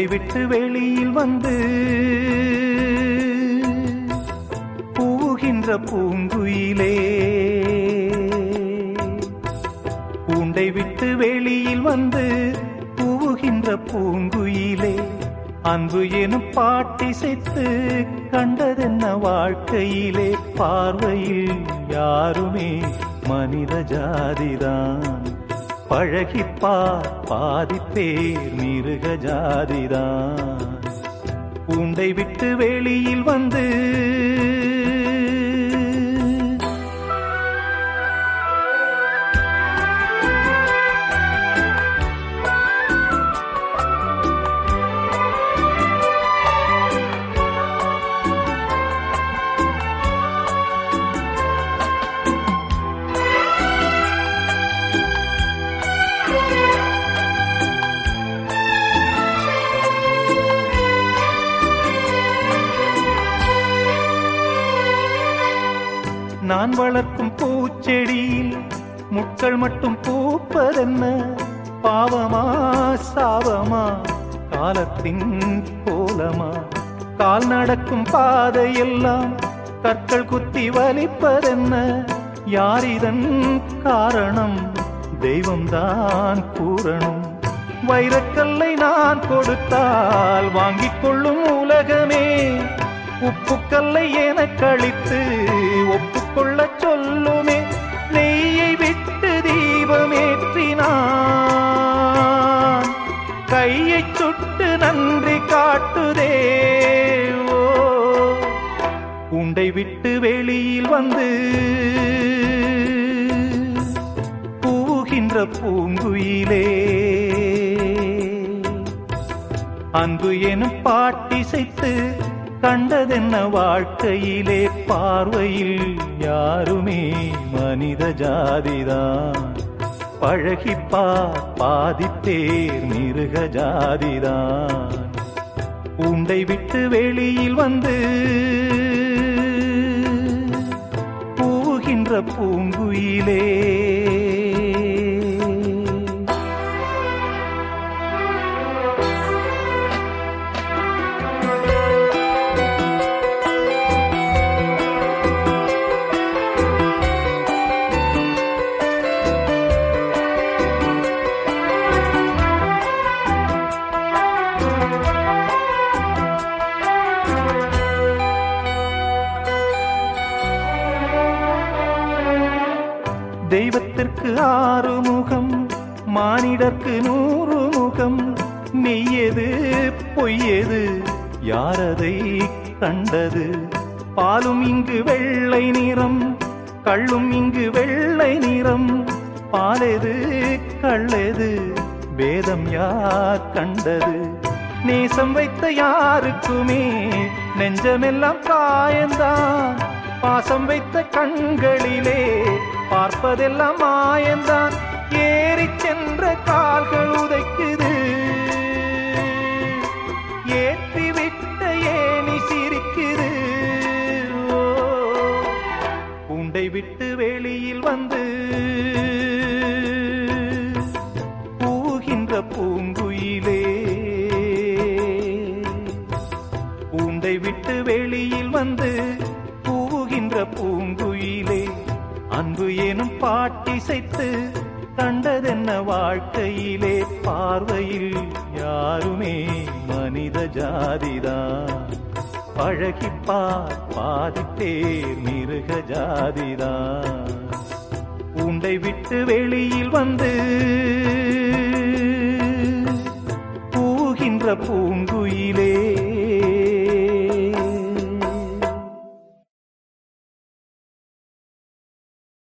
கூண்டை விட்டு வெளியில் வந்து பூகின்ற பூங்குயிலே. பூண்டை விட்டு வெளியில் வந்து பூகின்ற பூங்குயிலே. அன்பு எனும் பாட்டிசைத்து கண்டதென்ன வாழ்க்கையிலே. பார்வையில் யாருமே மனித ஜாதிதான். பழகிப்பார் பாதிப்பேர் மிருக ஜாதிதான். கூண்டை விட்டு வெளியில் வந்து நான் வளர்க்கும் பூச்செடியில் முட்கள் மட்டும் பூப்பதென்ன? பாவமா சாவமா காலத்தின் கோலமா? கால் நடக்கும் பாதையெல்லாம் கற்கள் குத்தி வலிப்பதென்ன? யார் இதன் காரணம்? தெய்வம்தான் கூறணும் வைரக்கல்லை நான் கொடுத்தால் வாங்கிக் கொள்ளும் உலகமே. உப்புக்கல்லை என கழித்து கொள்ள சொல்லுமே நெய்யை விட்டு தீபமேற்றினான். கையை சுட்டு நன்றி காட்டுதே ஓ. உண்டை விட்டு வெளியில் வந்து பூகின்ற பூங்குயிலே. அன்பு எனும் பாட்டிசைத்து கண்டதென்ன வாழ்க்கையிலே பார்வையில் யாருமே மனித ஜாதிதான். பழகிப்பா பாதிப்பேர் மிருக ஜாதிதான். உண்டை விட்டு வெளியில் வந்து பூகின்ற பூங்குயிலே தெய்வத்திற்கு ஆறு முகம் மானிடர்க்கு நூறு முகம் மெய்யது பொய்யது யாரதை கண்டது? பாலும் இங்கு வெள்ளை நிறம் கள்ளும் இங்கு வெள்ளை நிறம். பாலெது கள்ளெது வேதம் யார் கண்டது? நேசம் வைத்த யாருக்குமே நெஞ்சமெல்லாம் காயந்தான் பாசம் வைத்த கண்களிலே பார்ப்பதெல்லாம் மாயந்தான் ஏறி சென்ற கால்கள் உதைக்குது. ஏற்றிவிட்ட ஏனி சிரிக்குது. ஓ, பூண்டை விட்டு வெளியில் வந்து பூகின்ற பூங்குயிலே. பூண்டை விட்டு வெளியில் வந்து பூகின்ற பூங்குயிலே. அன்பு எனும் பாட்டிசைத்து கண்டதென்ன வாழ்க்கையிலே பார்வையில் யாருமே மனித ஜாதிதான். பழகிப்பார் பாதிப்பேர் மிருக ஜாதிதான். உண்டை விட்டு வெளியில் வந்து பூகின்ற பூங்குயிலே